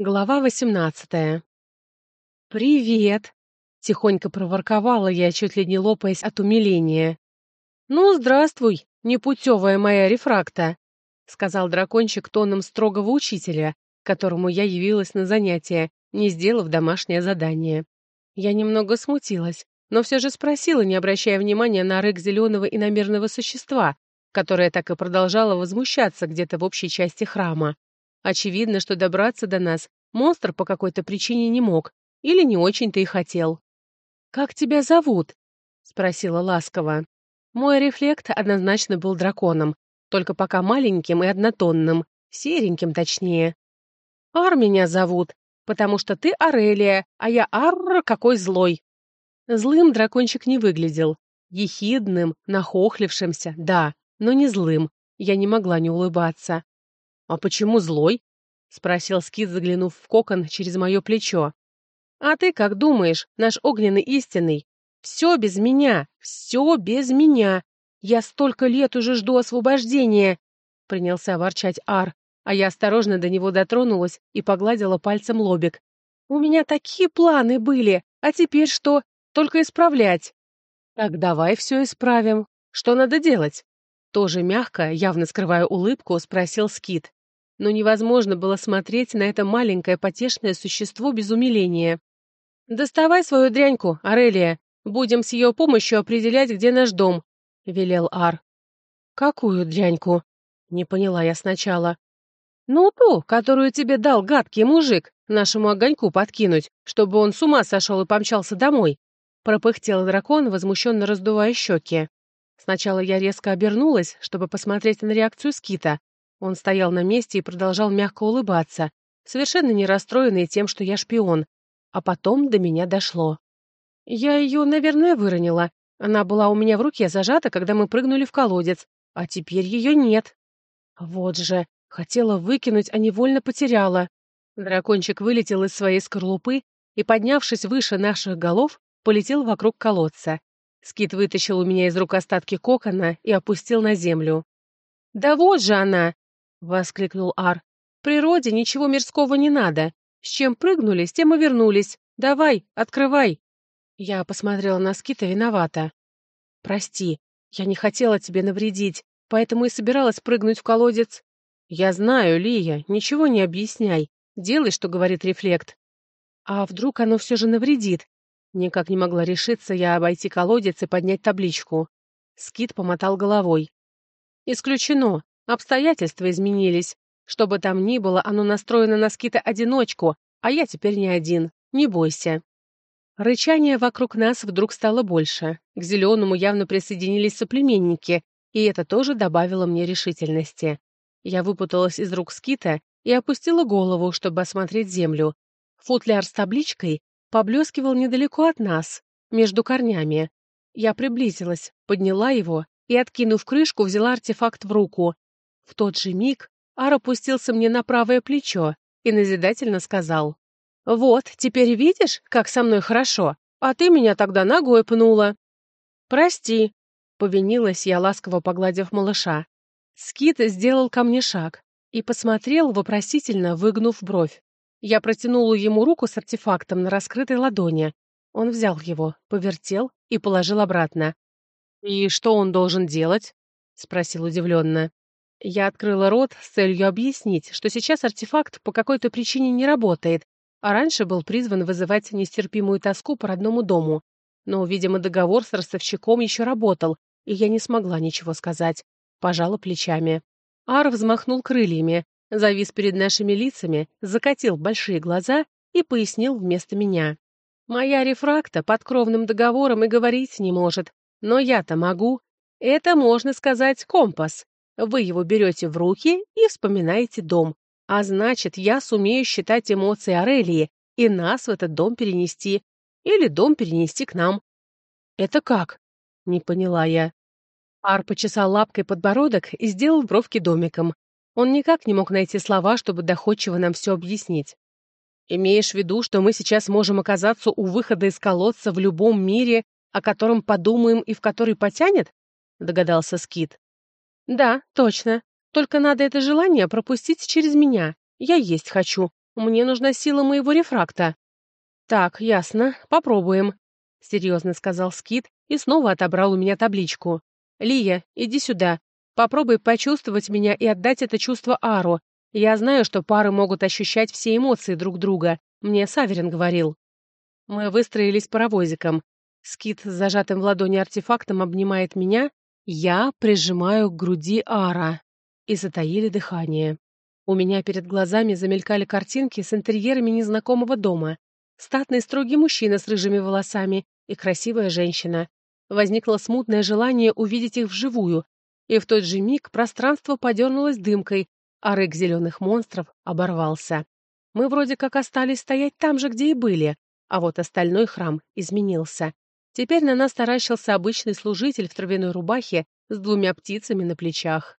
Глава восемнадцатая. «Привет!» — тихонько проворковала я, чуть ли не лопаясь от умиления. «Ну, здравствуй, непутевая моя рефракта!» — сказал дракончик тоном строгого учителя, которому я явилась на занятие, не сделав домашнее задание. Я немного смутилась, но все же спросила, не обращая внимания на рык зеленого иномерного существа, которое так и продолжало возмущаться где-то в общей части храма. Очевидно, что добраться до нас монстр по какой-то причине не мог или не очень-то и хотел. «Как тебя зовут?» — спросила ласково. Мой рефлект однозначно был драконом, только пока маленьким и однотонным, сереньким точнее. «Ар меня зовут, потому что ты Арелия, а я Арр какой злой!» Злым дракончик не выглядел. Ехидным, нахохлившимся, да, но не злым. Я не могла не улыбаться. «А почему злой?» — спросил Скит, заглянув в кокон через мое плечо. «А ты как думаешь, наш огненный истинный? Все без меня, все без меня. Я столько лет уже жду освобождения!» — принялся ворчать Ар, а я осторожно до него дотронулась и погладила пальцем лобик. «У меня такие планы были, а теперь что? Только исправлять!» «Так давай все исправим. Что надо делать?» Тоже мягко, явно скрывая улыбку, спросил Скит но невозможно было смотреть на это маленькое потешное существо без умиления. «Доставай свою дряньку, Арелия. Будем с ее помощью определять, где наш дом», — велел Ар. «Какую дряньку?» — не поняла я сначала. «Ну, ту, которую тебе дал гадкий мужик, нашему огоньку подкинуть, чтобы он с ума сошел и помчался домой», — пропыхтел дракон, возмущенно раздувая щеки. Сначала я резко обернулась, чтобы посмотреть на реакцию Скита, он стоял на месте и продолжал мягко улыбаться, совершенно не расстроенный тем, что я шпион. А потом до меня дошло. Я ее, наверное, выронила. Она была у меня в руке зажата, когда мы прыгнули в колодец, а теперь ее нет. Вот же, хотела выкинуть, а невольно потеряла. Дракончик вылетел из своей скорлупы и, поднявшись выше наших голов, полетел вокруг колодца. Скит вытащил у меня из рук остатки кокона и опустил на землю. «Да вот же она!» Воскликнул Ар. «В природе ничего мирского не надо. С чем прыгнули, с тем и вернулись. Давай, открывай!» Я посмотрела на Скита виновата. «Прости, я не хотела тебе навредить, поэтому и собиралась прыгнуть в колодец». «Я знаю, Лия, ничего не объясняй. Делай, что говорит рефлект». «А вдруг оно все же навредит?» Никак не могла решиться я обойти колодец и поднять табличку. Скит помотал головой. «Исключено. Обстоятельства изменились. Что бы там ни было, оно настроено на скита-одиночку, а я теперь не один. Не бойся. Рычание вокруг нас вдруг стало больше. К зеленому явно присоединились соплеменники, и это тоже добавило мне решительности. Я выпуталась из рук скита и опустила голову, чтобы осмотреть землю. Футляр с табличкой поблескивал недалеко от нас, между корнями. Я приблизилась, подняла его и, откинув крышку, взяла артефакт в руку. В тот же миг Ар опустился мне на правое плечо и назидательно сказал. «Вот, теперь видишь, как со мной хорошо, а ты меня тогда ногой пнула». «Прости», — повинилась я, ласково погладив малыша. Скит сделал ко мне шаг и посмотрел, вопросительно выгнув бровь. Я протянула ему руку с артефактом на раскрытой ладони. Он взял его, повертел и положил обратно. «И что он должен делать?» — спросил удивленно. Я открыла рот с целью объяснить, что сейчас артефакт по какой-то причине не работает, а раньше был призван вызывать нестерпимую тоску по родному дому. Но, видимо, договор с ростовщиком еще работал, и я не смогла ничего сказать. Пожала плечами. Ар взмахнул крыльями, завис перед нашими лицами, закатил большие глаза и пояснил вместо меня. «Моя рефракта под кровным договором и говорить не может, но я-то могу. Это, можно сказать, компас. Вы его берете в руки и вспоминаете дом. А значит, я сумею считать эмоции Арелии и нас в этот дом перенести. Или дом перенести к нам. «Это как?» — не поняла я. Ар почесал лапкой подбородок и сделал бровки домиком. Он никак не мог найти слова, чтобы доходчиво нам все объяснить. «Имеешь в виду, что мы сейчас можем оказаться у выхода из колодца в любом мире, о котором подумаем и в который потянет?» — догадался Скит. «Да, точно. Только надо это желание пропустить через меня. Я есть хочу. Мне нужна сила моего рефракта. Так, ясно, попробуем, серьезно сказал Скит и снова отобрал у меня табличку. Лия, иди сюда. Попробуй почувствовать меня и отдать это чувство Ару. Я знаю, что пары могут ощущать все эмоции друг друга. Мне Саверин говорил. Мы выстроились паровозиком. Скит с зажатым в ладони артефактом обнимает меня, я прижимаю к груди Ара. И затаили дыхание. У меня перед глазами замелькали картинки с интерьерами незнакомого дома. Статный строгий мужчина с рыжими волосами и красивая женщина. Возникло смутное желание увидеть их вживую, и в тот же миг пространство подернулось дымкой, а рык зеленых монстров оборвался. Мы вроде как остались стоять там же, где и были, а вот остальной храм изменился. Теперь на нас таращился обычный служитель в травяной рубахе с двумя птицами на плечах.